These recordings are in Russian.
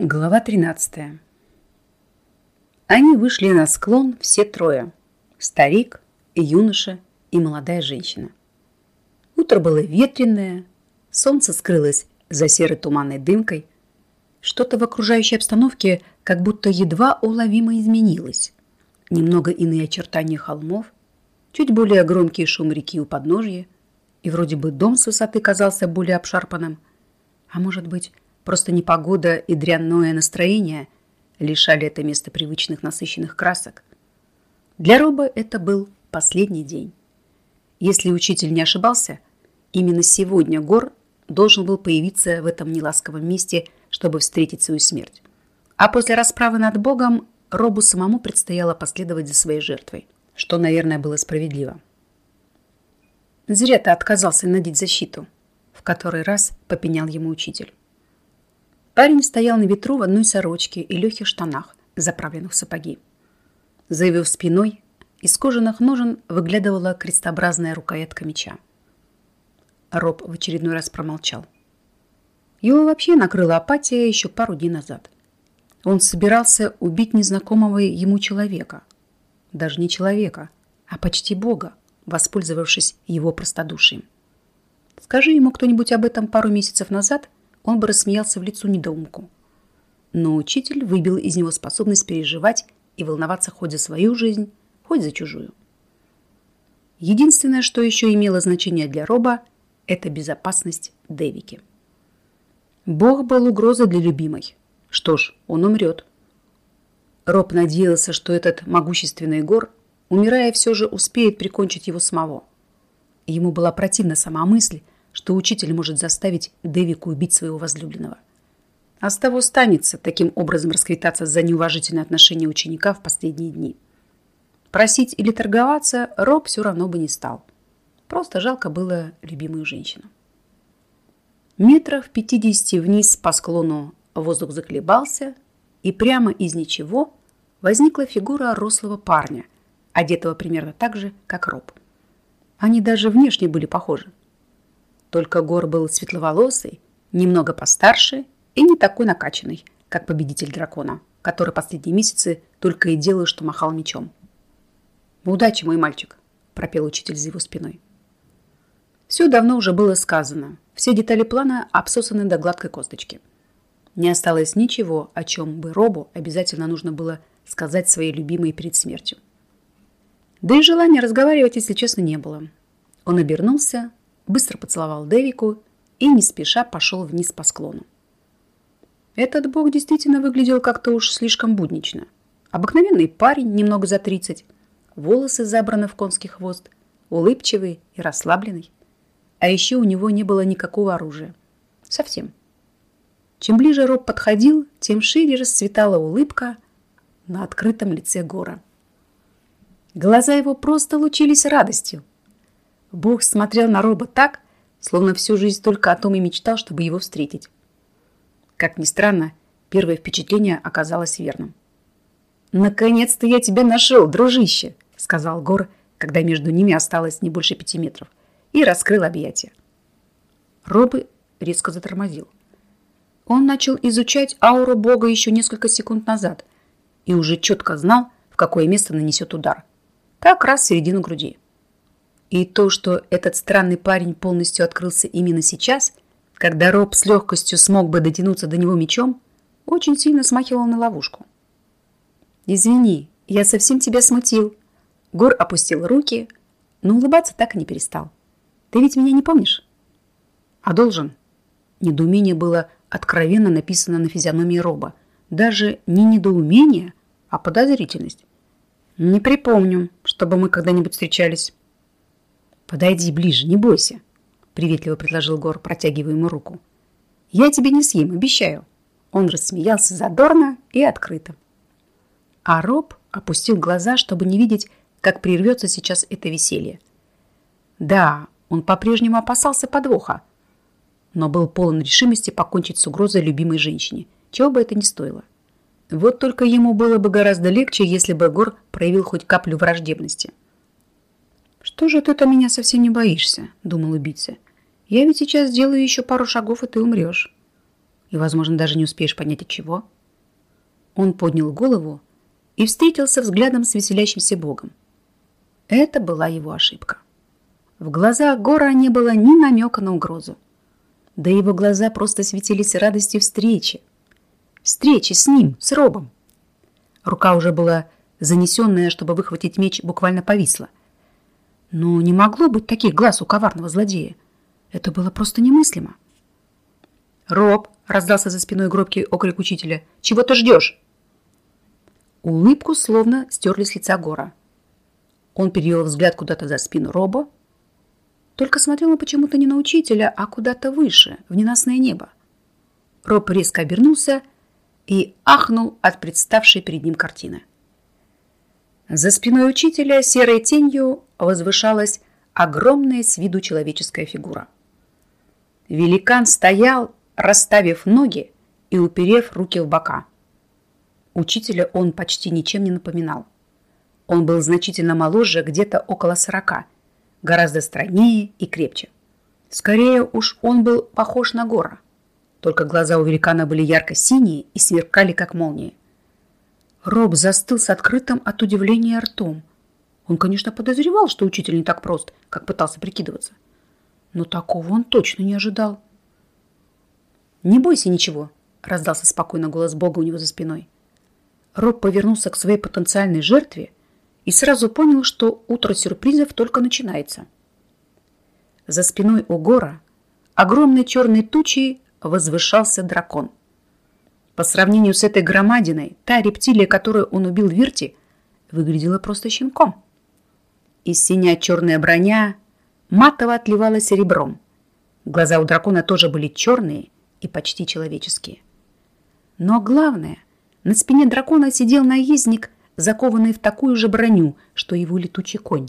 Глава 13. Они вышли на склон все трое. Старик, юноша и молодая женщина. Утро было ветреное, солнце скрылось за серой туманной дымкой. Что-то в окружающей обстановке как будто едва уловимо изменилось. Немного иные очертания холмов, чуть более громкий шум реки у подножья, и вроде бы дом с высоты казался более обшарпанным. А может быть, Просто непогода и дрянное настроение лишали это место привычных насыщенных красок. Для Роба это был последний день. Если учитель не ошибался, именно сегодня Гор должен был появиться в этом неласковом месте, чтобы встретить свою смерть. А после расправы над Богом Робу самому предстояло последовать за своей жертвой, что, наверное, было справедливо. «Зря ты отказался надеть защиту», — в который раз попенял ему учитель. Парень стоял на ветру в одной сорочке и легких штанах, заправленных в сапоги. За его спиной из кожаных ножен выглядывала крестообразная рукоятка меча. Роб в очередной раз промолчал. Его вообще накрыла апатия еще пару дней назад. Он собирался убить незнакомого ему человека. Даже не человека, а почти Бога, воспользовавшись его простодушием. Скажи ему кто-нибудь об этом пару месяцев назад, он бы рассмеялся в лицо недоумку. Но учитель выбил из него способность переживать и волноваться хоть за свою жизнь, хоть за чужую. Единственное, что еще имело значение для Роба, это безопасность Дэвики. Бог был угрозой для любимой. Что ж, он умрет. Роб надеялся, что этот могущественный гор, умирая, все же успеет прикончить его самого. Ему была противна сама мысль, что учитель может заставить Дэвику убить своего возлюбленного. А с того станется таким образом расквитаться за неуважительное отношение ученика в последние дни. Просить или торговаться Роб все равно бы не стал. Просто жалко было любимую женщину. Метров 50 вниз по склону воздух заколебался, и прямо из ничего возникла фигура рослого парня, одетого примерно так же, как Роб. Они даже внешне были похожи. Только Гор был светловолосый, немного постарше и не такой накачанный, как победитель дракона, который последние месяцы только и делал, что махал мечом. «Удачи, мой мальчик!» – пропел учитель за его спиной. Все давно уже было сказано. Все детали плана обсосаны до гладкой косточки. Не осталось ничего, о чем бы Робу обязательно нужно было сказать своей любимой перед смертью. Да и желания разговаривать, если честно, не было. Он обернулся, быстро поцеловал Дэвику и не спеша пошел вниз по склону. Этот бог действительно выглядел как-то уж слишком буднично. Обыкновенный парень, немного за 30, волосы забраны в конский хвост, улыбчивый и расслабленный. А еще у него не было никакого оружия. Совсем. Чем ближе Роб подходил, тем шире расцветала улыбка на открытом лице Гора. Глаза его просто лучились радостью, Бог смотрел на Роба так, словно всю жизнь только о том и мечтал, чтобы его встретить. Как ни странно, первое впечатление оказалось верным. «Наконец-то я тебя нашел, дружище!» — сказал Гор, когда между ними осталось не больше пяти метров, и раскрыл объятия. Робы резко затормозил. Он начал изучать ауру Бога еще несколько секунд назад и уже четко знал, в какое место нанесет удар. Как раз в середину груди. И то, что этот странный парень полностью открылся именно сейчас, когда Роб с легкостью смог бы дотянуться до него мечом, очень сильно смахивал на ловушку. «Извини, я совсем тебя смутил». Гор опустил руки, но улыбаться так и не перестал. «Ты ведь меня не помнишь?» «А должен?» Недоумение было откровенно написано на физиономии Роба. Даже не недоумение, а подозрительность. «Не припомню, чтобы мы когда-нибудь встречались». «Подойди ближе, не бойся», — приветливо предложил Гор, протягивая ему руку. «Я тебе не съем, обещаю». Он рассмеялся задорно и открыто. А Роб опустил глаза, чтобы не видеть, как прервется сейчас это веселье. Да, он по-прежнему опасался подвоха, но был полон решимости покончить с угрозой любимой женщине, чего бы это ни стоило. Вот только ему было бы гораздо легче, если бы Гор проявил хоть каплю враждебности. «Что же ты-то меня совсем не боишься?» – думал убийца. «Я ведь сейчас сделаю еще пару шагов, и ты умрешь». и, возможно, даже не успеешь понять от чего. Он поднял голову и встретился взглядом с веселящимся Богом. Это была его ошибка. В глазах Гора не было ни намека на угрозу. Да его глаза просто светились радостью встречи. Встречи с ним, с Робом. Рука уже была занесенная, чтобы выхватить меч, буквально повисла. Но не могло быть таких глаз у коварного злодея. Это было просто немыслимо. «Роб!» — раздался за спиной гробкий окрик учителя. «Чего ты ждешь?» Улыбку словно стерли с лица Гора. Он перевел взгляд куда-то за спину Роба. Только смотрел он почему-то не на учителя, а куда-то выше, в ненастное небо. Роб резко обернулся и ахнул от представшей перед ним картины. За спиной учителя серой тенью возвышалась огромная с виду человеческая фигура. Великан стоял, расставив ноги и уперев руки в бока. Учителя он почти ничем не напоминал. Он был значительно моложе, где-то около сорока, гораздо стройнее и крепче. Скорее уж он был похож на гора. Только глаза у великана были ярко-синие и сверкали, как молнии. Роб застыл с открытым от удивления ртом. Он, конечно, подозревал, что учитель не так прост, как пытался прикидываться. Но такого он точно не ожидал. «Не бойся ничего», — раздался спокойно голос Бога у него за спиной. Роб повернулся к своей потенциальной жертве и сразу понял, что утро сюрпризов только начинается. За спиной у гора огромной черной тучей возвышался дракон. По сравнению с этой громадиной, та рептилия, которую он убил в Вирте, выглядела просто щенком. Из синя черная броня матово отливала серебром. Глаза у дракона тоже были черные и почти человеческие. Но главное, на спине дракона сидел наездник, закованный в такую же броню, что его летучий конь.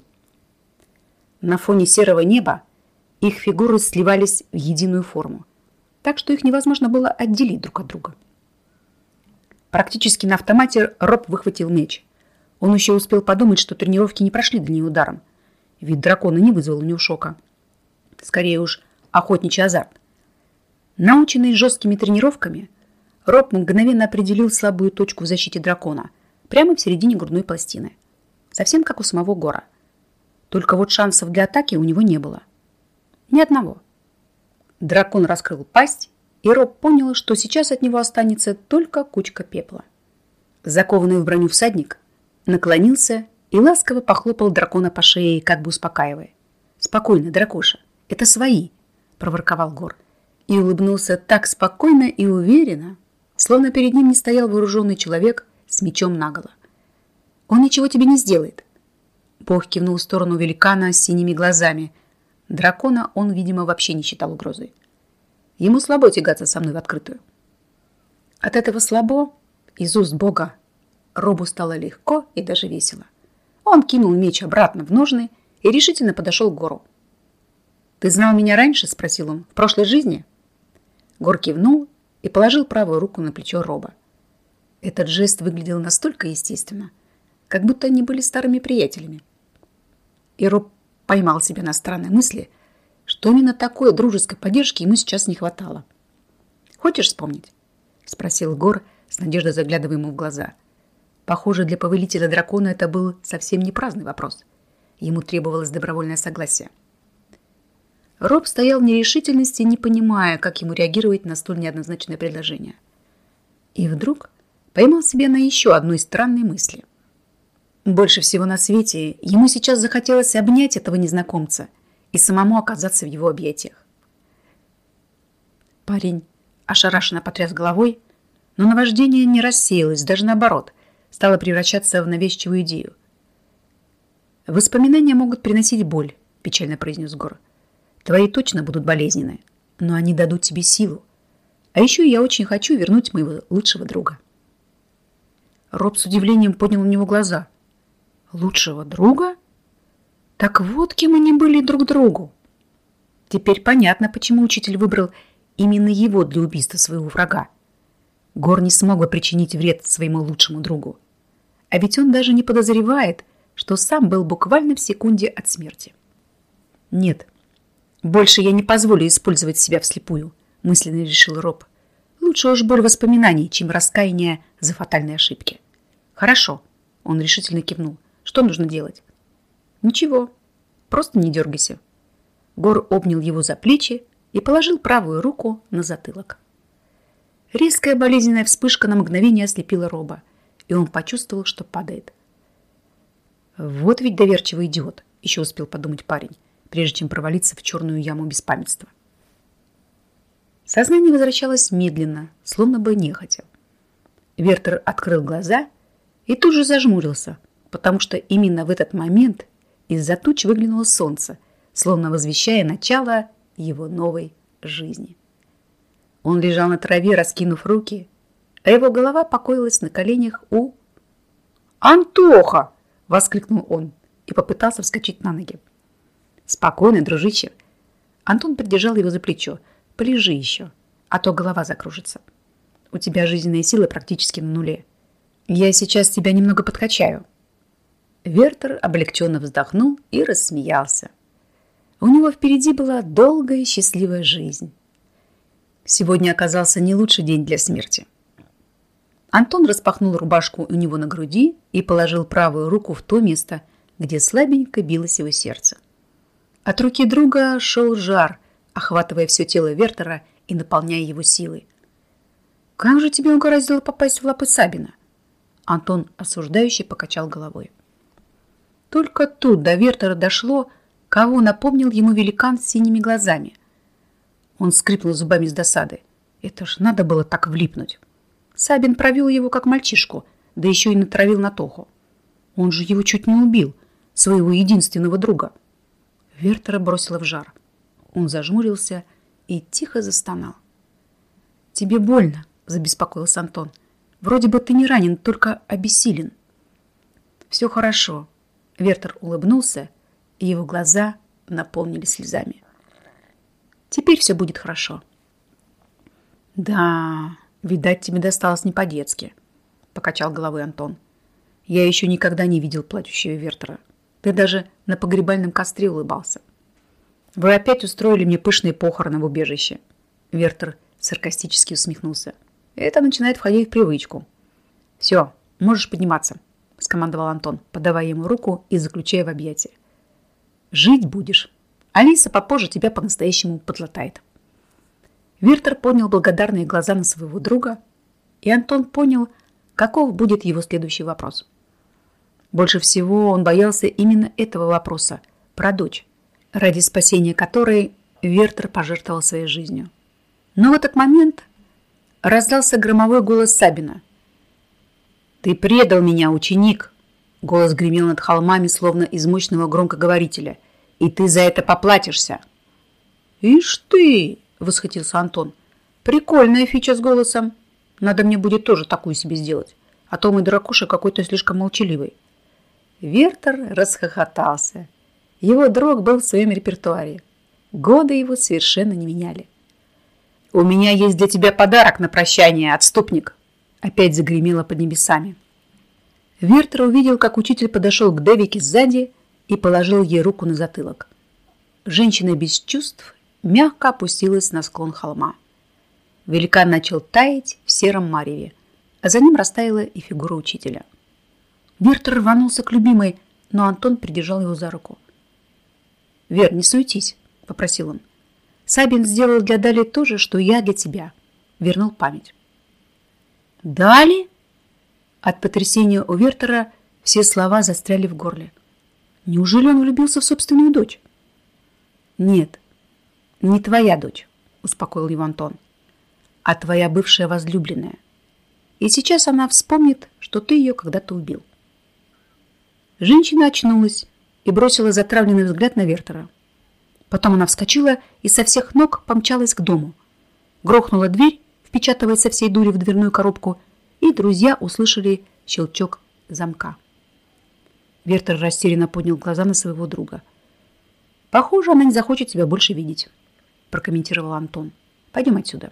На фоне серого неба их фигуры сливались в единую форму, так что их невозможно было отделить друг от друга. Практически на автомате Роб выхватил меч. Он еще успел подумать, что тренировки не прошли для нее ударом. Вид дракона не вызвал у него шока. Скорее уж, охотничий азарт. Наученный жесткими тренировками, Роб мгновенно определил слабую точку в защите дракона, прямо в середине грудной пластины. Совсем как у самого Гора. Только вот шансов для атаки у него не было. Ни одного. Дракон раскрыл пасть, и Роб понял, что сейчас от него останется только кучка пепла. Закованный в броню всадник наклонился и ласково похлопал дракона по шее, как бы успокаивая. «Спокойно, дракоша, это свои», – проворковал Гор. И улыбнулся так спокойно и уверенно, словно перед ним не стоял вооруженный человек с мечом наголо. «Он ничего тебе не сделает». Бог кивнул в сторону великана с синими глазами. Дракона он, видимо, вообще не считал угрозой. Ему слабо тягаться со мной в открытую. От этого слабо из уст Бога Робу стало легко и даже весело. Он кинул меч обратно в ножны и решительно подошел к Гору. «Ты знал меня раньше?» – спросил он. «В прошлой жизни?» Гор кивнул и положил правую руку на плечо Роба. Этот жест выглядел настолько естественно, как будто они были старыми приятелями. И Роб поймал себя на странной мысли, что именно такой дружеской поддержки ему сейчас не хватало. «Хочешь вспомнить?» – спросил Гор, с надеждой заглядывая ему в глаза. Похоже, для повелителя дракона это был совсем не праздный вопрос. Ему требовалось добровольное согласие. Роб стоял в нерешительности, не понимая, как ему реагировать на столь неоднозначное предложение. И вдруг поймал себя на еще одной странной мысли. Больше всего на свете ему сейчас захотелось обнять этого незнакомца и самому оказаться в его объятиях. Парень ошарашенно потряс головой, но наваждение не рассеялось, даже наоборот, стало превращаться в навязчивую идею. «Воспоминания могут приносить боль», – печально произнес Гор. Твои точно будут болезненные, но они дадут тебе силу. А еще я очень хочу вернуть моего лучшего друга. Роб с удивлением поднял на него глаза. Лучшего друга? Так вот кем они были друг другу. Теперь понятно, почему учитель выбрал именно его для убийства своего врага. Гор не смог бы причинить вред своему лучшему другу. А ведь он даже не подозревает, что сам был буквально в секунде от смерти. Нет, «Больше я не позволю использовать себя вслепую», мысленно решил Роб. Лучше уж боль воспоминаний, чем раскаяние за фатальные ошибки. Хорошо, он решительно кивнул. Что нужно делать? Ничего, просто не дергайся. Гор обнял его за плечи и положил правую руку на затылок. Резкая болезненная вспышка на мгновение ослепила Роба, и он почувствовал, что падает. Вот ведь доверчивый идиот, еще успел подумать парень, прежде чем провалиться в черную яму беспамятства. Сознание возвращалось медленно, словно бы нехотя. Вертер открыл глаза и тут же зажмурился, потому что именно в этот момент из-за туч выглянуло солнце, словно возвещая начало его новой жизни. Он лежал на траве, раскинув руки, а его голова покоилась на коленях у... «Антоха!» – воскликнул он и попытался вскочить на ноги. «Спокойно, дружище!» Антон придержал его за плечо. «Полежи еще, а то голова закружится. У тебя жизненные силы практически на нуле. Я сейчас тебя немного подкачаю». Вертер облегченно вздохнул и рассмеялся. У него впереди была долгая и счастливая жизнь. Сегодня оказался не лучший день для смерти. Антон распахнул рубашку у него на груди и положил правую руку в то место, где слабенько билось его сердце. От руки друга шел жар, охватывая все тело Вертера и наполняя его силой. «Как же тебе угораздило попасть в лапы Сабина?» Антон осуждающе покачал головой. Только тут до Вертера дошло, кого напомнил ему великан с синими глазами – он скрипнул зубами с досады. Это ж надо было так влипнуть. Сабин провел его как мальчишку, да еще и натравил на Тоху. Он же его чуть не убил, своего единственного друга. Вертера бросила в жар. Он зажмурился и тихо застонал. «Тебе больно?» – забеспокоился Антон. «Вроде бы ты не ранен, только обессилен». «Все хорошо». Вертер улыбнулся, и его глаза наполнились слезами. Теперь все будет хорошо. Да, видать, тебе досталось не по-детски, покачал головой Антон. Я еще никогда не видел плачущего Вертера. Ты даже на погребальном костре улыбался. Вы опять устроили мне пышные похороны в убежище. Вертер саркастически усмехнулся. Это начинает входить в привычку. Все, можешь подниматься, скомандовал Антон, подавая ему руку и заключая в объятия. Жить будешь. Алиса попозже тебя по-настоящему подлатает. Виртер поднял благодарные глаза на своего друга, и Антон понял, каков будет его следующий вопрос. Больше всего он боялся именно этого вопроса про дочь, ради спасения которой Вертер пожертвовал своей жизнью. Но в этот момент раздался громовой голос Сабина. «Ты предал меня, ученик!» Голос гремел над холмами, словно из мощного громкоговорителя – и ты за это поплатишься. Ишь ты, восхитился Антон. Прикольная фича с голосом. Надо мне будет тоже такую себе сделать. А то мой дракуша какой-то слишком молчаливый. Вертер расхохотался. Его друг был в своем репертуаре. Годы его совершенно не меняли. «У меня есть для тебя подарок на прощание, отступник!» Опять загремело под небесами. Вертер увидел, как учитель подошел к Девике сзади и положил ей руку на затылок. Женщина без чувств мягко опустилась на склон холма. Великан начал таять в сером мареве, а за ним растаяла и фигура учителя. Вертер рванулся к любимой, но Антон придержал его за руку. «Вер, не суетись», — попросил он. «Сабин сделал для Дали то же, что я для тебя». Вернул память. «Дали?» От потрясения у Вертера все слова застряли в горле. Неужели он влюбился в собственную дочь? Нет, не твоя дочь, успокоил его Антон, а твоя бывшая возлюбленная. И сейчас она вспомнит, что ты ее когда-то убил. Женщина очнулась и бросила затравленный взгляд на Вертера. Потом она вскочила и со всех ног помчалась к дому. Грохнула дверь, впечатывая со всей дури в дверную коробку, и друзья услышали щелчок замка. Вертер растерянно поднял глаза на своего друга. «Похоже, она не захочет тебя больше видеть», прокомментировал Антон. «Пойдем отсюда».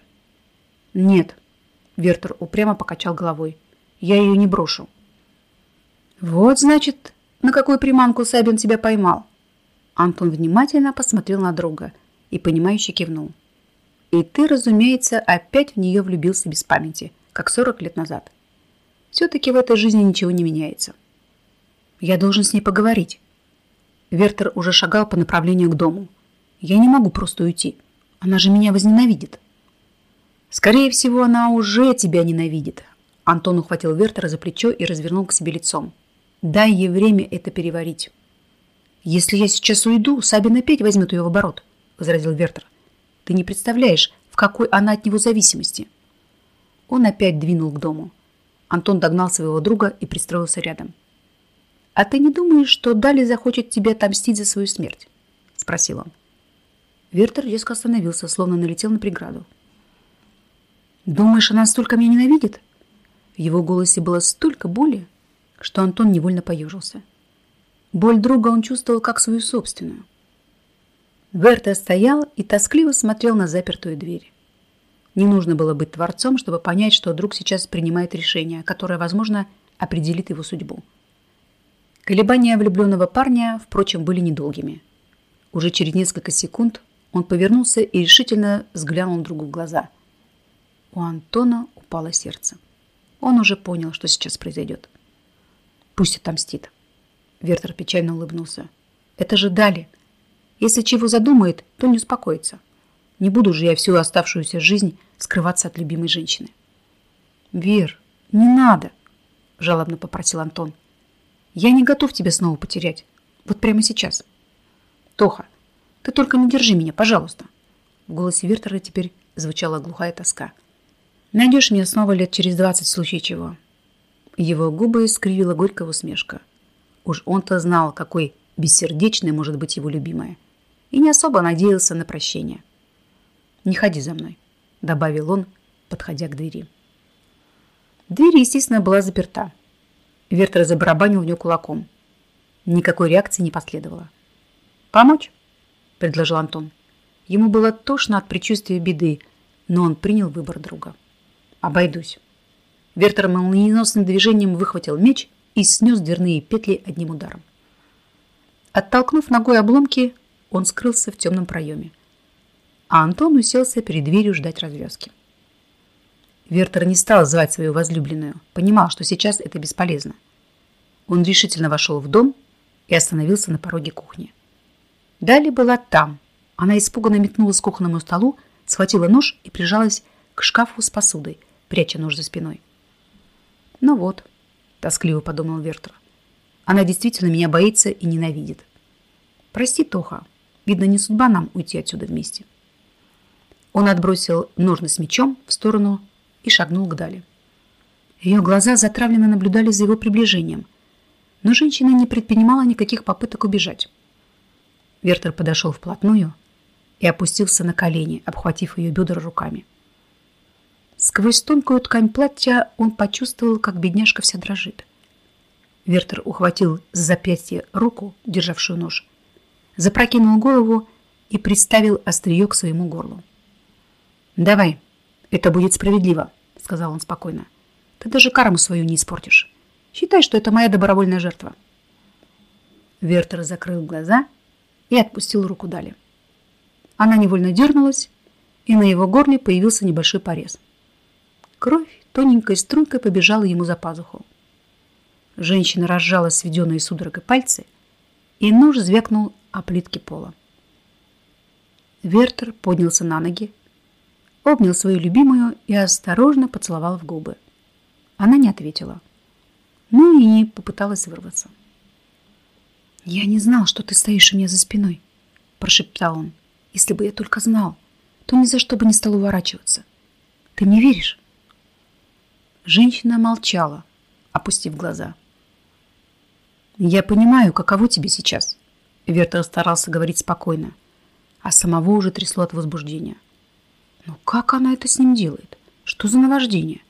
«Нет», Вертер упрямо покачал головой. «Я ее не брошу». «Вот, значит, на какую приманку Сабин тебя поймал?» Антон внимательно посмотрел на друга и, понимающе кивнул. И ты, разумеется, опять в нее влюбился без памяти, как 40 лет назад. Все-таки в этой жизни ничего не меняется. Я должен с ней поговорить. Вертер уже шагал по направлению к дому. Я не могу просто уйти. Она же меня возненавидит. Скорее всего, она уже тебя ненавидит. Антон ухватил Вертера за плечо и развернул к себе лицом. Дай ей время это переварить. Если я сейчас уйду, Сабин опять возьмет ее в оборот, возразил Вертер. Ты не представляешь, в какой она от него зависимости. Он опять двинул к дому. Антон догнал своего друга и пристроился рядом. «А ты не думаешь, что Дали захочет тебя отомстить за свою смерть?» – спросил он. Вертер резко остановился, словно налетел на преграду. «Думаешь, она столько меня ненавидит?» В его голосе было столько боли, что Антон невольно поежился. Боль друга он чувствовал как свою собственную. Вертер стоял и тоскливо смотрел на запертую дверь. Не нужно было быть творцом, чтобы понять, что друг сейчас принимает решение, которое, возможно, определит его судьбу. Колебания влюбленного парня, впрочем, были недолгими. Уже через несколько секунд он повернулся и решительно взглянул другу в глаза. У Антона упало сердце. Он уже понял, что сейчас произойдет. Пусть отомстит. Вертер печально улыбнулся. Это же Дали. Если чего задумает, то не успокоится. Не буду же я всю оставшуюся жизнь скрываться от любимой женщины. Вер, не надо, жалобно попросил Антон. Я не готов тебя снова потерять. Вот прямо сейчас. Тоха, ты только не держи меня, пожалуйста. В голосе Вертера теперь звучала глухая тоска. Найдешь меня снова лет через двадцать в случае чего. Его губы искривила горькая усмешка. Уж он-то знал, какой бессердечной может быть его любимая. И не особо надеялся на прощение. «Не ходи за мной», — добавил он, подходя к двери. Дверь, естественно, была заперта. Вертер забарабанил в нее кулаком. Никакой реакции не последовало. «Помочь?» Предложил Антон. Ему было тошно от предчувствия беды, но он принял выбор друга. «Обойдусь». Вертер молниеносным движением выхватил меч и снес дверные петли одним ударом. Оттолкнув ногой обломки, он скрылся в темном проеме, а Антон уселся перед дверью ждать развязки. Вертер не стал звать свою возлюбленную, понимал, что сейчас это бесполезно. Он решительно вошел в дом и остановился на пороге кухни. Дали была там. Она испуганно метнулась к кухонному столу, схватила нож и прижалась к шкафу с посудой, пряча нож за спиной. «Ну вот», — тоскливо подумал Вертер, — «она действительно меня боится и ненавидит. Прости, Тоха, видно, не судьба нам уйти отсюда вместе». Он отбросил ножны с мечом в сторону и шагнул к Дали. Ее глаза затравленно наблюдали за его приближением, но женщина не предпринимала никаких попыток убежать. Вертер подошел вплотную и опустился на колени, обхватив ее бедра руками. Сквозь тонкую ткань платья он почувствовал, как бедняжка вся дрожит. Вертер ухватил за запястье руку, державшую нож, запрокинул голову и приставил острие к своему горлу. «Давай, это будет справедливо», — сказал он спокойно. «Ты даже карму свою не испортишь. Считай, что это моя добровольная жертва». Вертер закрыл глаза и отпустил руку Дали. Она невольно дернулась, и на его горле появился небольшой порез. Кровь тоненькой струйкой побежала ему за пазуху. Женщина разжала сведенные судорогой пальцы, и нож звякнул о плитке пола. Вертер поднялся на ноги, обнял свою любимую и осторожно поцеловал в губы. Она не ответила. Ну и не попыталась вырваться. «Я не знал, что ты стоишь у меня за спиной», – прошептал он. «Если бы я только знал, то ни за что бы не стал уворачиваться. Ты мне веришь?» Женщина молчала, опустив глаза. «Я понимаю, каково тебе сейчас», – Вертер старался говорить спокойно, а самого уже трясло от возбуждения. «Но как она это с ним делает? Что за наваждение?»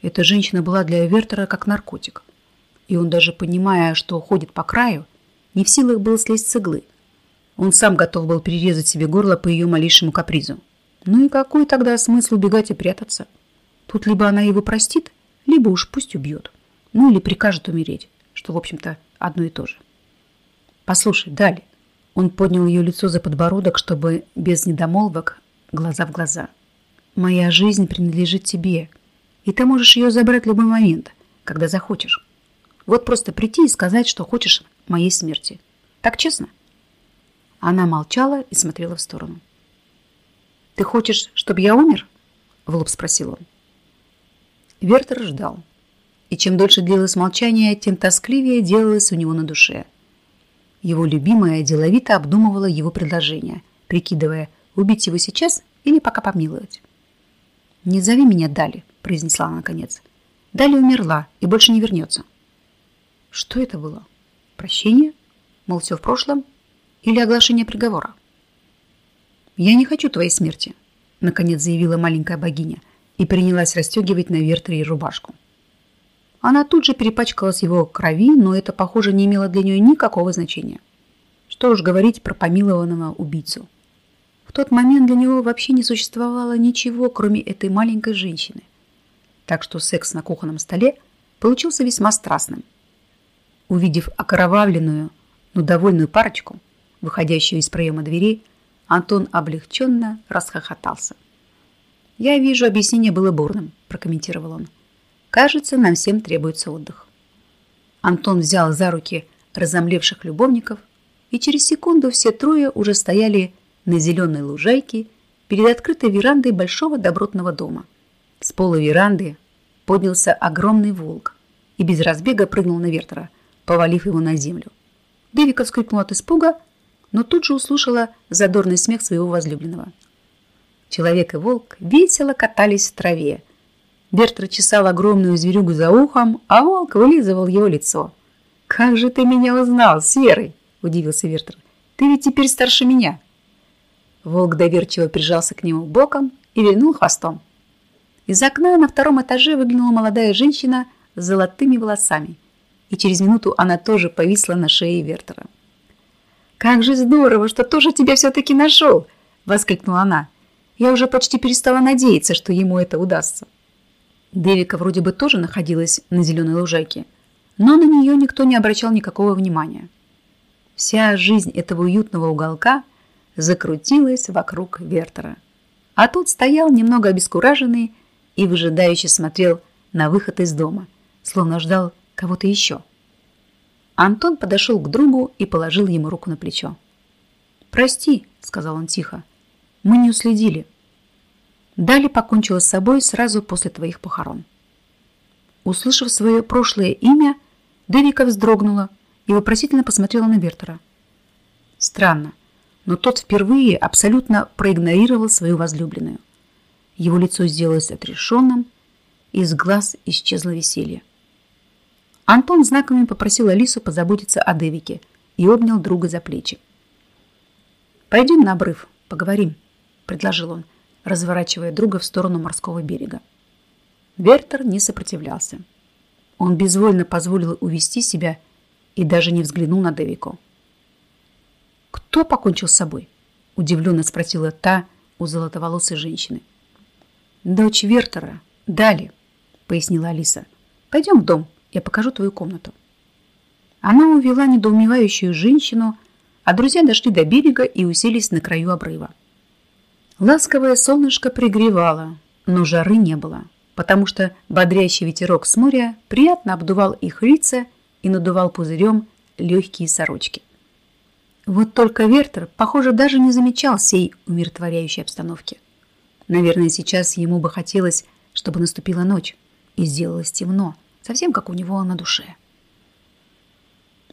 Эта женщина была для Вертера как наркотик. И он даже понимая, что ходит по краю, не в силах был слезть с иглы. Он сам готов был перерезать себе горло по ее малейшему капризу. Ну и какой тогда смысл убегать и прятаться? Тут либо она его простит, либо уж пусть убьет. Ну или прикажет умереть, что, в общем-то, одно и то же. Послушай, Дали. Он поднял ее лицо за подбородок, чтобы без недомолвок глаза в глаза. «Моя жизнь принадлежит тебе, и ты можешь ее забрать в любой момент, когда захочешь. Вот просто прийти и сказать, что хочешь моей смерти. Так честно?» Она молчала и смотрела в сторону. «Ты хочешь, чтобы я умер?» — в лоб спросил он. Вертер ждал. И чем дольше длилось молчание, тем тоскливее делалось у него на душе. Его любимая деловито обдумывала его предложение, прикидывая, убить его сейчас или пока помиловать. «Не зови меня Дали», — произнесла она наконец. «Дали умерла и больше не вернется». Что это было? Прощение? Мол, все в прошлом? Или оглашение приговора? «Я не хочу твоей смерти», — наконец заявила маленькая богиня и принялась расстегивать на Вертере рубашку. Она тут же перепачкалась его крови, но это, похоже, не имело для нее никакого значения. Что уж говорить про помилованного убийцу. В тот момент для него вообще не существовало ничего, кроме этой маленькой женщины. Так что секс на кухонном столе получился весьма страстным. Увидев окровавленную, но довольную парочку, выходящую из проема двери, Антон облегченно расхохотался. «Я вижу, объяснение было бурным», – прокомментировал он. Кажется, нам всем требуется отдых. Антон взял за руки разомлевших любовников, и через секунду все трое уже стояли на зеленой лужайке перед открытой верандой большого добротного дома. С пола веранды поднялся огромный волк и без разбега прыгнул на Вертера, повалив его на землю. Девика вскрикнула от испуга, но тут же услышала задорный смех своего возлюбленного. Человек и волк весело катались в траве, Бертра чесал огромную зверюгу за ухом, а волк вылизывал его лицо. «Как же ты меня узнал, Серый?» – удивился Вертер. «Ты ведь теперь старше меня». Волк доверчиво прижался к нему боком и вильнул хвостом. Из окна на втором этаже выглянула молодая женщина с золотыми волосами, и через минуту она тоже повисла на шее Вертера. «Как же здорово, что тоже тебя все-таки нашел!» – воскликнула она. «Я уже почти перестала надеяться, что ему это удастся». Девика вроде бы тоже находилась на зеленой лужайке, но на нее никто не обращал никакого внимания. Вся жизнь этого уютного уголка закрутилась вокруг Вертера. А тут стоял немного обескураженный и выжидающе смотрел на выход из дома, словно ждал кого-то еще. Антон подошел к другу и положил ему руку на плечо. «Прости», — сказал он тихо, — «мы не уследили». Дали покончила с собой сразу после твоих похорон. Услышав свое прошлое имя, Девика вздрогнула и вопросительно посмотрела на Бертера. Странно, но тот впервые абсолютно проигнорировал свою возлюбленную. Его лицо сделалось отрешенным, из глаз исчезло веселье. Антон знаками попросил Алису позаботиться о Девике и обнял друга за плечи. «Пойдем на обрыв, поговорим», — предложил он разворачивая друга в сторону морского берега. Вертер не сопротивлялся. Он безвольно позволил увести себя и даже не взглянул на Девику. «Кто покончил с собой?» – удивленно спросила та у золотоволосой женщины. «Дочь Вертера, Дали», – пояснила Алиса. «Пойдем в дом, я покажу твою комнату». Она увела недоумевающую женщину, а друзья дошли до берега и уселись на краю обрыва. Ласковое солнышко пригревало, но жары не было, потому что бодрящий ветерок с моря приятно обдувал их лица и надувал пузырем легкие сорочки. Вот только Вертер, похоже, даже не замечал сей умиротворяющей обстановки. Наверное, сейчас ему бы хотелось, чтобы наступила ночь и сделалось темно, совсем как у него на душе.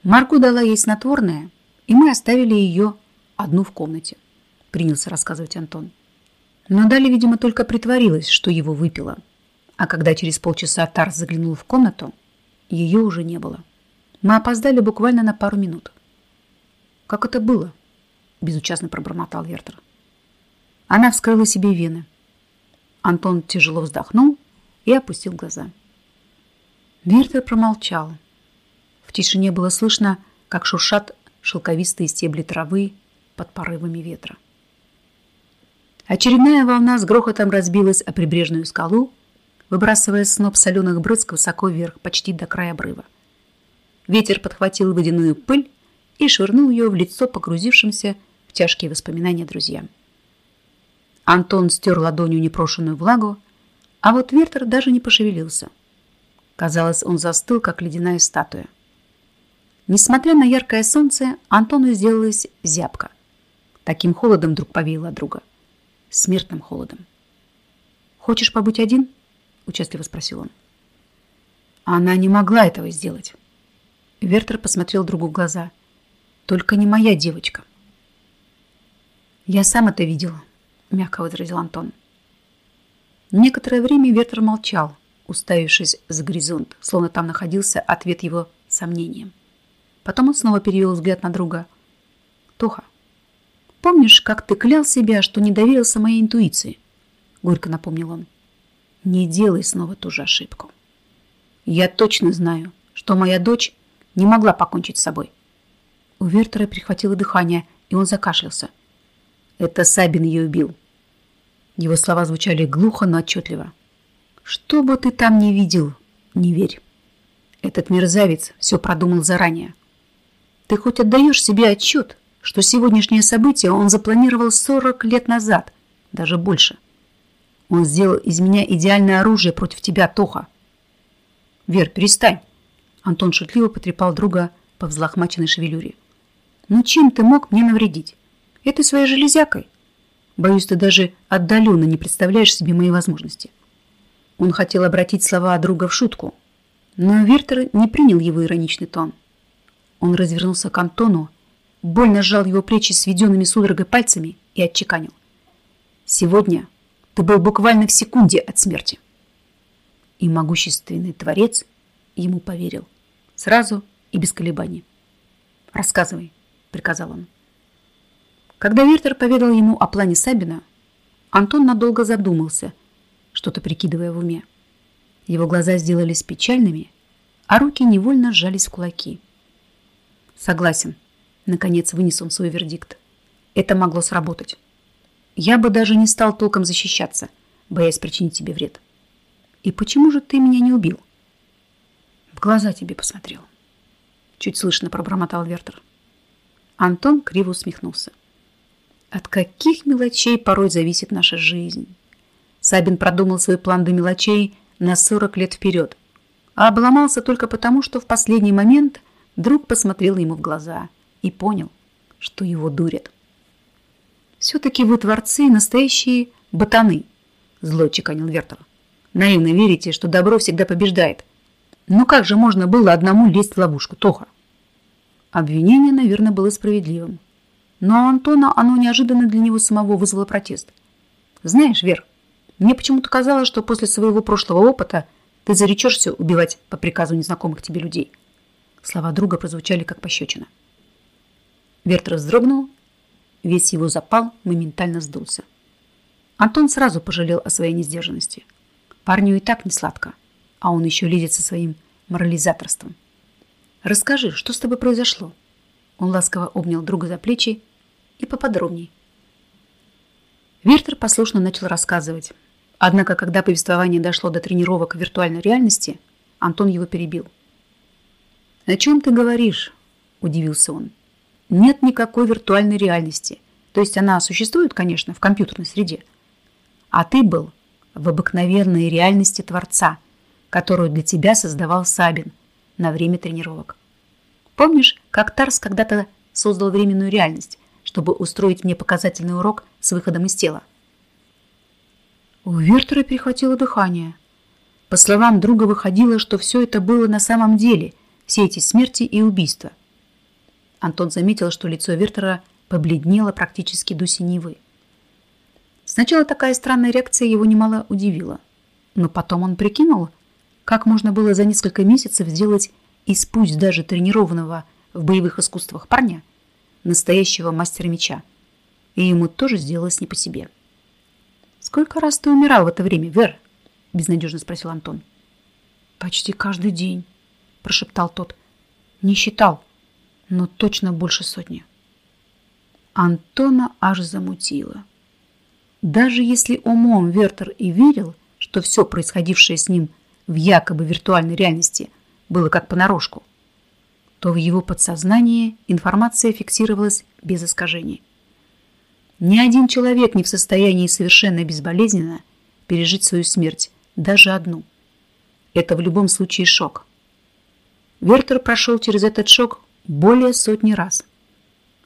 Марку дала ей снотворное, и мы оставили ее одну в комнате, принялся рассказывать Антон. Но Дали, видимо, только притворилась, что его выпила. А когда через полчаса Тарс заглянул в комнату, ее уже не было. Мы опоздали буквально на пару минут. «Как это было?» – безучастно пробормотал Вертер. Она вскрыла себе вены. Антон тяжело вздохнул и опустил глаза. Вертер промолчал. В тишине было слышно, как шуршат шелковистые стебли травы под порывами ветра. Очередная волна с грохотом разбилась о прибрежную скалу, выбрасывая сноп соленых брызг высоко вверх, почти до края обрыва. Ветер подхватил водяную пыль и швырнул ее в лицо погрузившимся в тяжкие воспоминания друзьям. Антон стер ладонью непрошенную влагу, а вот Вертер даже не пошевелился. Казалось, он застыл, как ледяная статуя. Несмотря на яркое солнце, Антону сделалась зябко. Таким холодом вдруг повеяло друга. Смертным холодом. «Хочешь побыть один?» – участливо спросил он. Она не могла этого сделать. Вертер посмотрел другу в глаза. «Только не моя девочка». «Я сам это видел», – мягко возразил Антон. Некоторое время Вертер молчал, уставившись за горизонт, словно там находился ответ его сомнениям. Потом он снова перевел взгляд на друга. «Тоха, помнишь, как ты клял себя, что не доверился моей интуиции?» Горько напомнил он. «Не делай снова ту же ошибку. Я точно знаю, что моя дочь не могла покончить с собой». У Вертера перехватило дыхание, и он закашлялся. «Это Сабин ее убил. Его слова звучали глухо, но отчетливо. «Что бы ты там ни видел, не верь. Этот мерзавец все продумал заранее. Ты хоть отдаешь себе отчет, что сегодняшнее событие он запланировал 40 лет назад, даже больше. Он сделал из меня идеальное оружие против тебя, Тоха. Вер, перестань. Антон шутливо потрепал друга по взлохмаченной шевелюре. Ну чем ты мог мне навредить? Этой своей железякой? Боюсь, ты даже отдаленно не представляешь себе мои возможности. Он хотел обратить слова друга в шутку, но Вертер не принял его ироничный тон. Он развернулся к Антону, больно сжал его плечи сведенными судорогой пальцами и отчеканил. «Сегодня ты был буквально в секунде от смерти». И могущественный творец ему поверил. Сразу и без колебаний. «Рассказывай», — приказал он. Когда Вертер поведал ему о плане Сабина, Антон надолго задумался, что-то прикидывая в уме. Его глаза сделались печальными, а руки невольно сжались в кулаки. «Согласен», — наконец вынес он свой вердикт. «Это могло сработать. Я бы даже не стал толком защищаться, боясь причинить тебе вред. И почему же ты меня не убил?» «В глаза тебе посмотрел», — чуть слышно пробормотал Вертер. Антон криво усмехнулся. От каких мелочей порой зависит наша жизнь? Сабин продумал свой план до мелочей на 40 лет вперед, а обломался только потому, что в последний момент друг посмотрел ему в глаза и понял, что его дурят. «Все-таки вы творцы настоящие ботаны», – зло чеканил Вертер. «Наивно верите, что добро всегда побеждает. Но как же можно было одному лезть в ловушку, Тоха?» Обвинение, наверное, было справедливым. Но у Антона оно неожиданно для него самого вызвало протест. «Знаешь, Вер, мне почему-то казалось, что после своего прошлого опыта ты заречешься убивать по приказу незнакомых тебе людей». Слова друга прозвучали как пощечина. Вертер вздрогнул, весь его запал моментально сдулся. Антон сразу пожалел о своей несдержанности. Парню и так не сладко, а он еще лезет со своим морализаторством. «Расскажи, что с тобой произошло?» Он ласково обнял друга за плечи и поподробней. Вертер послушно начал рассказывать. Однако, когда повествование дошло до тренировок в виртуальной реальности, Антон его перебил. «О чем ты говоришь?» – удивился он. «Нет никакой виртуальной реальности. То есть она существует, конечно, в компьютерной среде. А ты был в обыкновенной реальности Творца, которую для тебя создавал Сабин на время тренировок. Помнишь, как Тарс когда-то создал временную реальность, чтобы устроить мне показательный урок с выходом из тела. У Вертера перехватило дыхание. По словам друга выходило, что все это было на самом деле, все эти смерти и убийства. Антон заметил, что лицо Вертера побледнело практически до синевы. Сначала такая странная реакция его немало удивила. Но потом он прикинул, как можно было за несколько месяцев сделать из пусть даже тренированного в боевых искусствах парня настоящего мастера меча. И ему тоже сделалось не по себе. «Сколько раз ты умирал в это время, Вер?» – безнадежно спросил Антон. «Почти каждый день», – прошептал тот. «Не считал, но точно больше сотни». Антона аж замутило. Даже если умом Вертер и верил, что все происходившее с ним в якобы виртуальной реальности было как понарошку, то в его подсознании информация фиксировалась без искажений. Ни один человек не в состоянии совершенно безболезненно пережить свою смерть, даже одну. Это в любом случае шок. Вертер прошел через этот шок более сотни раз.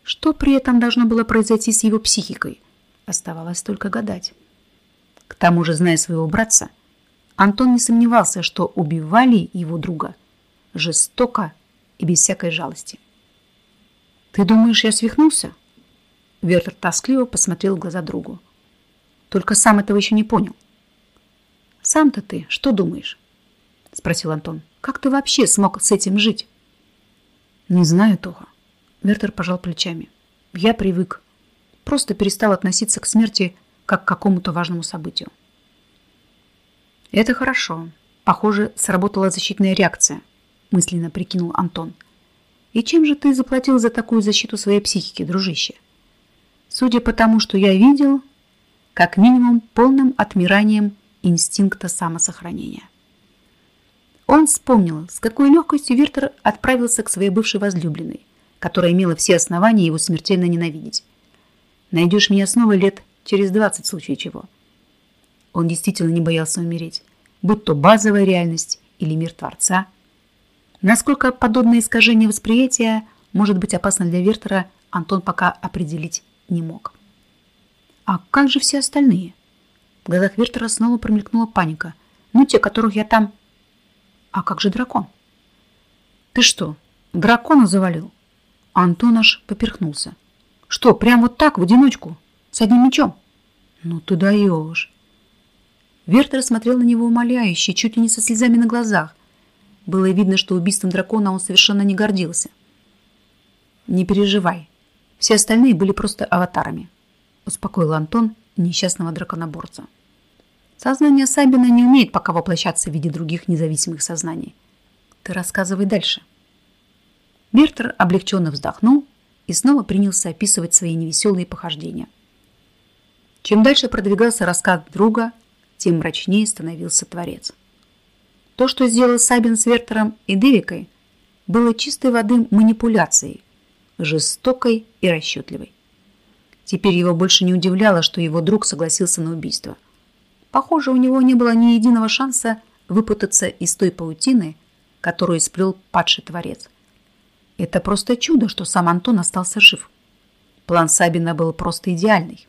Что при этом должно было произойти с его психикой, оставалось только гадать. К тому же, зная своего братца, Антон не сомневался, что убивали его друга жестоко и без всякой жалости. «Ты думаешь, я свихнулся?» Вертер тоскливо посмотрел в глаза другу. «Только сам этого еще не понял». «Сам-то ты что думаешь?» Спросил Антон. «Как ты вообще смог с этим жить?» «Не знаю, Тоха». Вертер пожал плечами. «Я привык. Просто перестал относиться к смерти как к какому-то важному событию». «Это хорошо. Похоже, сработала защитная реакция», мысленно прикинул Антон. «И чем же ты заплатил за такую защиту своей психики, дружище?» Судя по тому, что я видел, как минимум полным отмиранием инстинкта самосохранения. Он вспомнил, с какой легкостью Виртер отправился к своей бывшей возлюбленной, которая имела все основания его смертельно ненавидеть. «Найдешь меня снова лет через двадцать в случае чего». Он действительно не боялся умереть, будь то базовая реальность или мир Творца. Насколько подобное искажение восприятия может быть опасно для Вертера, Антон пока определить не мог. «А как же все остальные?» В глазах Вертера снова промелькнула паника. «Ну, те, которых я там...» «А как же дракон?» «Ты что, дракона завалил?» Антон аж поперхнулся. «Что, прям вот так, в одиночку? С одним мечом?» «Ну ты даешь!» Вертер смотрел на него умоляюще, чуть ли не со слезами на глазах. Было видно, что убийством дракона он совершенно не гордился. «Не переживай, все остальные были просто аватарами, успокоил Антон несчастного драконоборца. Сознание Сабина не умеет пока воплощаться в виде других независимых сознаний. Ты рассказывай дальше. Бертер облегченно вздохнул и снова принялся описывать свои невеселые похождения. Чем дальше продвигался рассказ друга, тем мрачнее становился творец. То, что сделал Сабин с Вертером и Девикой, было чистой воды манипуляцией, жестокой и расчетливой. Теперь его больше не удивляло, что его друг согласился на убийство. Похоже, у него не было ни единого шанса выпутаться из той паутины, которую сплел падший творец. Это просто чудо, что сам Антон остался жив. План Сабина был просто идеальный.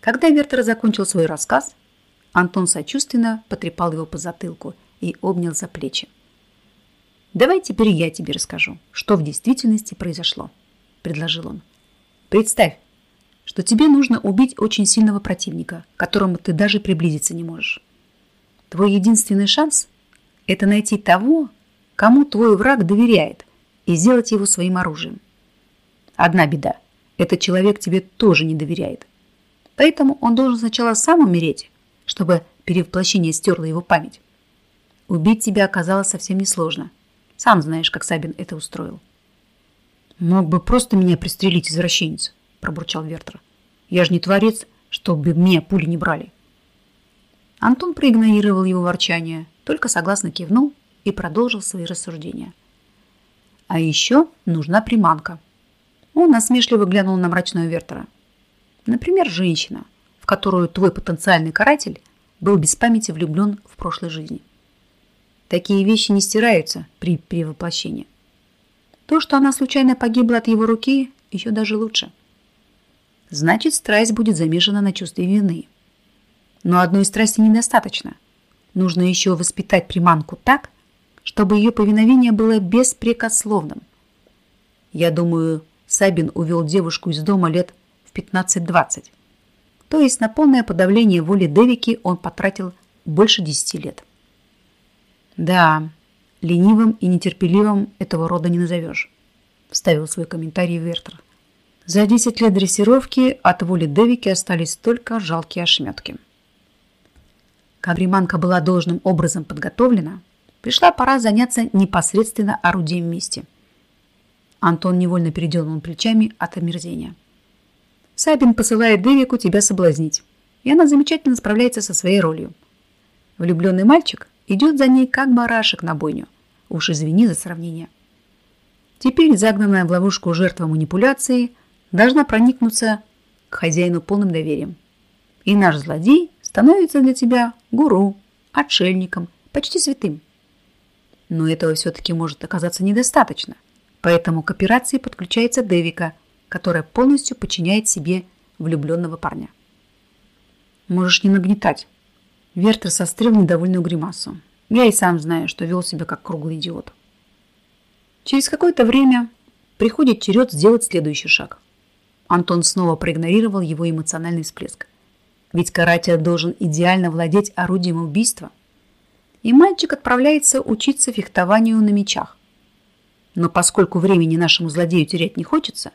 Когда Вертер закончил свой рассказ, Антон сочувственно потрепал его по затылку и обнял за плечи. «Давай теперь я тебе расскажу, что в действительности произошло», – предложил он. «Представь, что тебе нужно убить очень сильного противника, к которому ты даже приблизиться не можешь. Твой единственный шанс – это найти того, кому твой враг доверяет, и сделать его своим оружием. Одна беда – этот человек тебе тоже не доверяет. Поэтому он должен сначала сам умереть, чтобы перевоплощение стерло его память. Убить тебя оказалось совсем несложно – сам знаешь, как Сабин это устроил. Мог бы просто меня пристрелить, извращенец, пробурчал Вертер. Я же не творец, чтобы мне пули не брали. Антон проигнорировал его ворчание, только согласно кивнул и продолжил свои рассуждения. А еще нужна приманка. Он насмешливо глянул на мрачного Вертера. Например, женщина, в которую твой потенциальный каратель был без памяти влюблен в прошлой жизни. Такие вещи не стираются при перевоплощении. То, что она случайно погибла от его руки, еще даже лучше. Значит, страсть будет замешана на чувстве вины. Но одной страсти недостаточно. Нужно еще воспитать приманку так, чтобы ее повиновение было беспрекословным. Я думаю, Сабин увел девушку из дома лет в 15-20. То есть на полное подавление воли Девики он потратил больше 10 лет. Да, ленивым и нетерпеливым этого рода не назовешь, вставил свой комментарий Вертер. За 10 лет дрессировки от воли Девики остались только жалкие ошметки. Как приманка была должным образом подготовлена, пришла пора заняться непосредственно орудием мести. Антон невольно передернул плечами от омерзения. Сабин посылает Девику тебя соблазнить, и она замечательно справляется со своей ролью. Влюбленный мальчик идет за ней, как барашек на бойню. Уж извини за сравнение. Теперь загнанная в ловушку жертва манипуляции должна проникнуться к хозяину полным доверием. И наш злодей становится для тебя гуру, отшельником, почти святым. Но этого все-таки может оказаться недостаточно. Поэтому к операции подключается Девика, которая полностью подчиняет себе влюбленного парня. Можешь не нагнетать. Вертер сострил недовольную гримасу. Я и сам знаю, что вел себя как круглый идиот. Через какое-то время приходит черед сделать следующий шаг. Антон снова проигнорировал его эмоциональный всплеск. Ведь каратель должен идеально владеть орудием убийства. И мальчик отправляется учиться фехтованию на мечах. Но поскольку времени нашему злодею терять не хочется,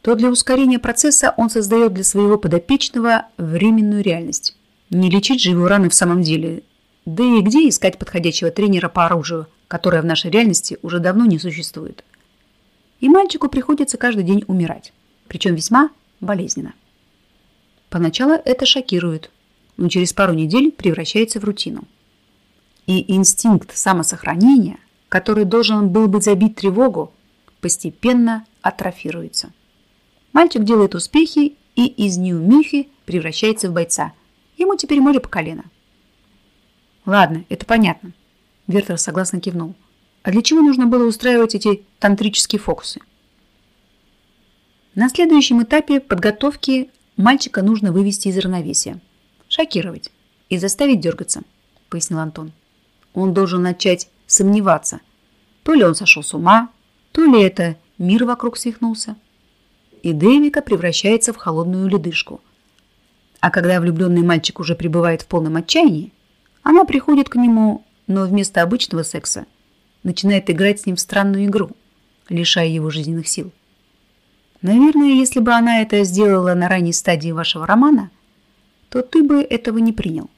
то для ускорения процесса он создает для своего подопечного временную реальность. Не лечить же его раны в самом деле. Да и где искать подходящего тренера по оружию, которое в нашей реальности уже давно не существует. И мальчику приходится каждый день умирать, причем весьма болезненно. Поначалу это шокирует, но через пару недель превращается в рутину. И инстинкт самосохранения, который должен был бы забить тревогу, постепенно атрофируется. Мальчик делает успехи и из неумехи превращается в бойца. Ему теперь море по колено. Ладно, это понятно. Вертер согласно кивнул. А для чего нужно было устраивать эти тантрические фокусы? На следующем этапе подготовки мальчика нужно вывести из равновесия, шокировать и заставить дергаться, пояснил Антон. Он должен начать сомневаться, то ли он сошел с ума, то ли это мир вокруг свихнулся и Дэвика превращается в холодную ледышку. А когда влюбленный мальчик уже пребывает в полном отчаянии, она приходит к нему, но вместо обычного секса начинает играть с ним в странную игру, лишая его жизненных сил. Наверное, если бы она это сделала на ранней стадии вашего романа, то ты бы этого не принял.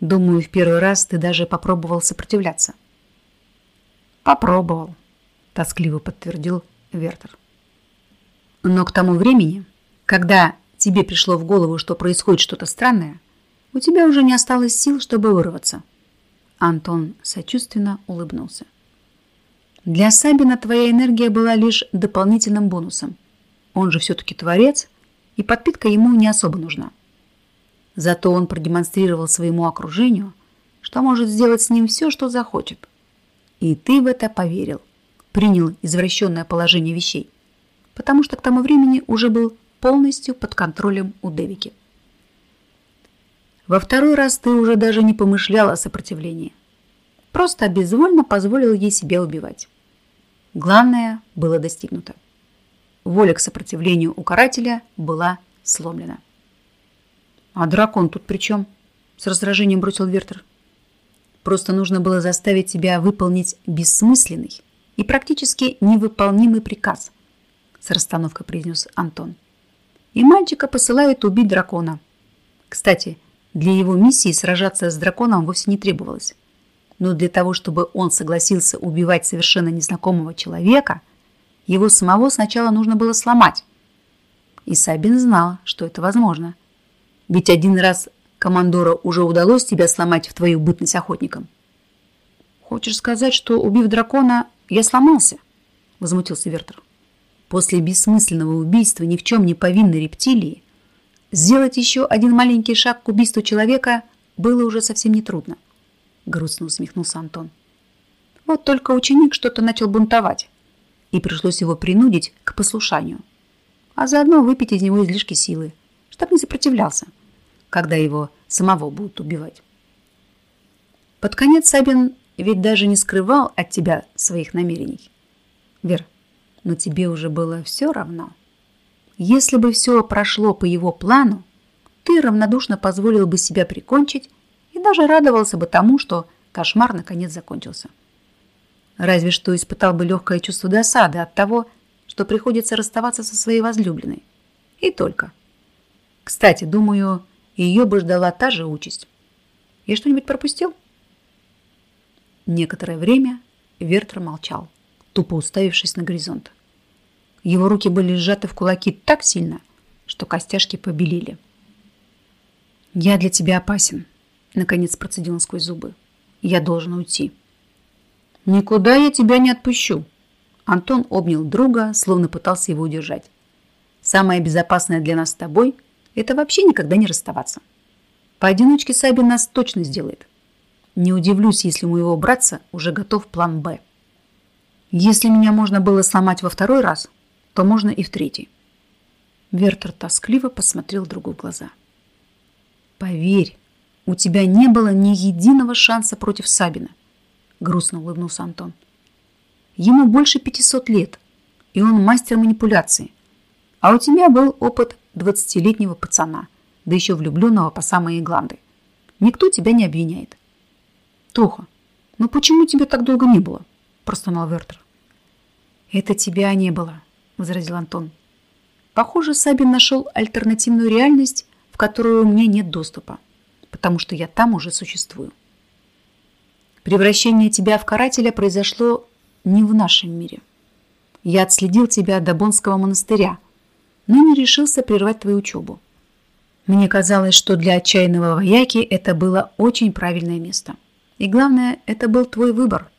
Думаю, в первый раз ты даже попробовал сопротивляться. Попробовал, тоскливо подтвердил Вертер. Но к тому времени, когда тебе пришло в голову, что происходит что-то странное, у тебя уже не осталось сил, чтобы вырваться. Антон сочувственно улыбнулся. Для Сабина твоя энергия была лишь дополнительным бонусом. Он же все-таки творец, и подпитка ему не особо нужна. Зато он продемонстрировал своему окружению, что может сделать с ним все, что захочет. И ты в это поверил, принял извращенное положение вещей потому что к тому времени уже был полностью под контролем у Девики. Во второй раз ты уже даже не помышлял о сопротивлении. Просто безвольно позволил ей себя убивать. Главное было достигнуто. Воля к сопротивлению у карателя была сломлена. «А дракон тут при чем?» С раздражением бросил Вертер. «Просто нужно было заставить тебя выполнить бессмысленный и практически невыполнимый приказ – с расстановкой произнес Антон. И мальчика посылают убить дракона. Кстати, для его миссии сражаться с драконом вовсе не требовалось. Но для того, чтобы он согласился убивать совершенно незнакомого человека, его самого сначала нужно было сломать. И Сабин знал, что это возможно. Ведь один раз командора уже удалось тебя сломать в твою бытность охотником. Хочешь сказать, что, убив дракона, я сломался? Возмутился Вертер после бессмысленного убийства ни в чем не повинной рептилии, сделать еще один маленький шаг к убийству человека было уже совсем нетрудно. Грустно усмехнулся Антон. Вот только ученик что-то начал бунтовать, и пришлось его принудить к послушанию, а заодно выпить из него излишки силы, чтобы не сопротивлялся, когда его самого будут убивать. Под конец Сабин ведь даже не скрывал от тебя своих намерений. Вер, но тебе уже было все равно. Если бы все прошло по его плану, ты равнодушно позволил бы себя прикончить и даже радовался бы тому, что кошмар наконец закончился. Разве что испытал бы легкое чувство досады от того, что приходится расставаться со своей возлюбленной. И только. Кстати, думаю, ее бы ждала та же участь. Я что-нибудь пропустил? Некоторое время Вертер молчал тупо уставившись на горизонт. Его руки были сжаты в кулаки так сильно, что костяшки побелели. «Я для тебя опасен», — наконец процедил он сквозь зубы. «Я должен уйти». «Никуда я тебя не отпущу», Антон обнял друга, словно пытался его удержать. Самое безопасное для нас с тобой – это вообще никогда не расставаться. Поодиночке Сабин нас точно сделает. Не удивлюсь, если у моего братца уже готов план «Б». Если меня можно было сломать во второй раз, то можно и в третий. Вертер тоскливо посмотрел другу в глаза. «Поверь, у тебя не было ни единого шанса против Сабина», грустно улыбнулся Антон. «Ему больше 500 лет, и он мастер манипуляции. А у тебя был опыт 20-летнего пацана, да еще влюбленного по самые гланды. Никто тебя не обвиняет. Тоха, ну почему тебя так долго не было? Простонал Вертер. Это тебя не было, возразил Антон. Похоже, Сабин нашел альтернативную реальность, в которую мне нет доступа, потому что я там уже существую. Превращение тебя в карателя произошло не в нашем мире. Я отследил тебя до Бонского монастыря, но не решился прервать твою учебу. Мне казалось, что для отчаянного вояки это было очень правильное место. И главное, это был твой выбор.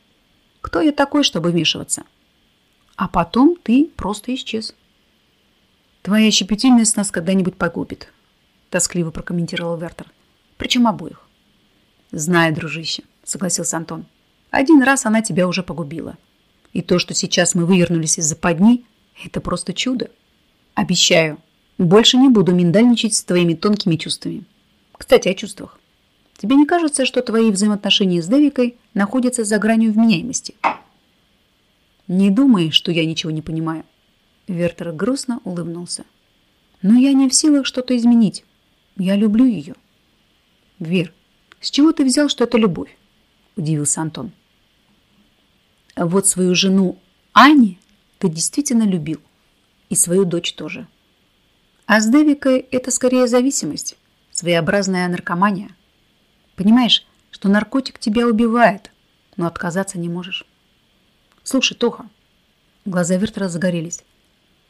Кто я такой, чтобы вмешиваться? А потом ты просто исчез. Твоя щепетильность нас когда-нибудь погубит, тоскливо прокомментировал Вертер. Причем обоих. Знаю, дружище, согласился Антон. Один раз она тебя уже погубила. И то, что сейчас мы вывернулись из западни, это просто чудо. Обещаю, больше не буду миндальничать с твоими тонкими чувствами. Кстати, о чувствах. Тебе не кажется, что твои взаимоотношения с Дэвикой находятся за гранью вменяемости? Не думай, что я ничего не понимаю. Вертер грустно улыбнулся. Но я не в силах что-то изменить. Я люблю ее. Вер, с чего ты взял, что это любовь? Удивился Антон. Вот свою жену Ани ты действительно любил. И свою дочь тоже. А с Дэвикой это скорее зависимость, своеобразная наркомания – Понимаешь, что наркотик тебя убивает, но отказаться не можешь. Слушай, Тоха, глаза Вертера загорелись.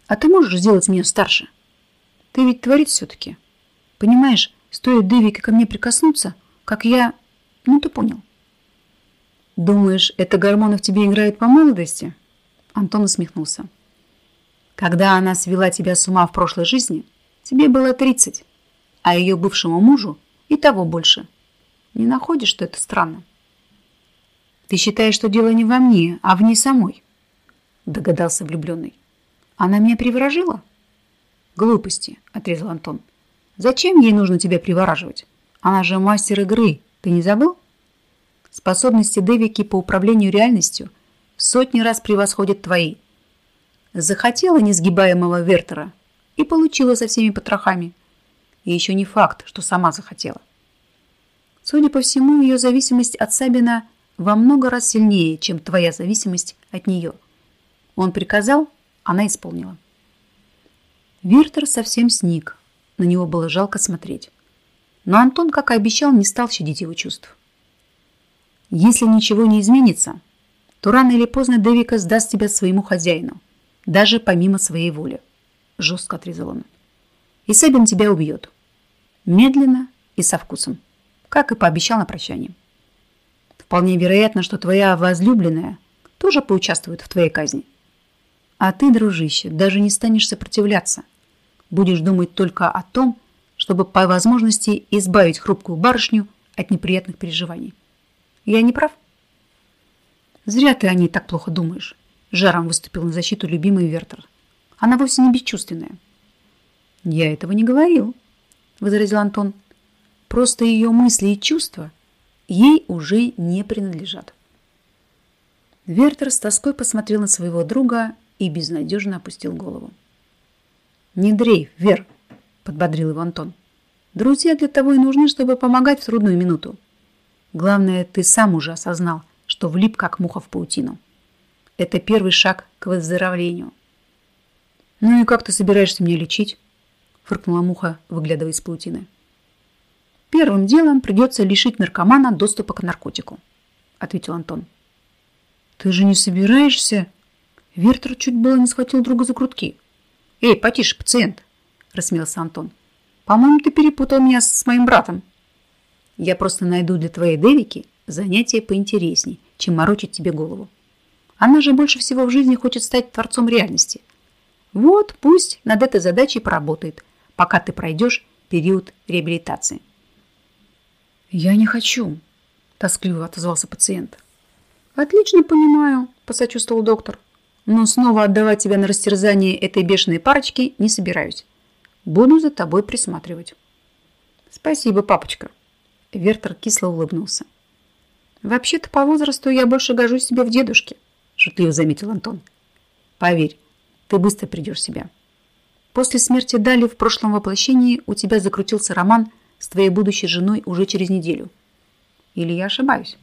А ты можешь сделать меня старше? Ты ведь творец все-таки. Понимаешь, стоит Дэвике ко мне прикоснуться, как я... Ну, ты понял. Думаешь, это гормоны в тебе играют по молодости? Антон усмехнулся. Когда она свела тебя с ума в прошлой жизни, тебе было 30, а ее бывшему мужу и того больше. Не находишь, что это странно? Ты считаешь, что дело не во мне, а в ней самой? Догадался влюбленный. Она меня приворожила? Глупости, отрезал Антон. Зачем ей нужно тебя привораживать? Она же мастер игры, ты не забыл? Способности Дэвики по управлению реальностью в сотни раз превосходят твои. Захотела несгибаемого Вертера и получила со всеми потрохами. И еще не факт, что сама захотела. Судя по всему, ее зависимость от Сабина во много раз сильнее, чем твоя зависимость от нее. Он приказал, она исполнила. Виртер совсем сник. На него было жалко смотреть. Но Антон, как и обещал, не стал щадить его чувств. Если ничего не изменится, то рано или поздно Дэвика сдаст тебя своему хозяину, даже помимо своей воли. Жестко отрезал он. И Сабин тебя убьет. Медленно и со вкусом как и пообещал на прощание. Вполне вероятно, что твоя возлюбленная тоже поучаствует в твоей казни. А ты, дружище, даже не станешь сопротивляться. Будешь думать только о том, чтобы по возможности избавить хрупкую барышню от неприятных переживаний. Я не прав? Зря ты о ней так плохо думаешь. Жаром выступил на защиту любимый Вертер. Она вовсе не бесчувственная. Я этого не говорил, возразил Антон. Просто ее мысли и чувства ей уже не принадлежат. Вертер с тоской посмотрел на своего друга и безнадежно опустил голову. «Не дрейф, Вер!» – подбодрил его Антон. «Друзья для того и нужны, чтобы помогать в трудную минуту. Главное, ты сам уже осознал, что влип как муха в паутину. Это первый шаг к выздоровлению». «Ну и как ты собираешься меня лечить?» – фыркнула муха, выглядывая из паутины. Первым делом придется лишить наркомана доступа к наркотику, ответил Антон. Ты же не собираешься? Вертер чуть было не схватил друга за грудки. Эй, потише, пациент, рассмеялся Антон. По-моему, ты перепутал меня с моим братом. Я просто найду для твоей Девики занятие поинтересней, чем морочить тебе голову. Она же больше всего в жизни хочет стать творцом реальности. Вот пусть над этой задачей поработает, пока ты пройдешь период реабилитации. «Я не хочу», – тоскливо отозвался пациент. «Отлично понимаю», – посочувствовал доктор. «Но снова отдавать тебя на растерзание этой бешеной парочки не собираюсь. Буду за тобой присматривать». «Спасибо, папочка». Вертер кисло улыбнулся. «Вообще-то по возрасту я больше гожусь себе в дедушке», – шутливо заметил Антон. «Поверь, ты быстро придешь в себя. После смерти Дали в прошлом воплощении у тебя закрутился роман с твоей будущей женой уже через неделю. Или я ошибаюсь?»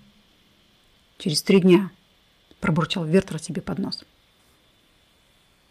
«Через три дня», – пробурчал Вертер себе под нос.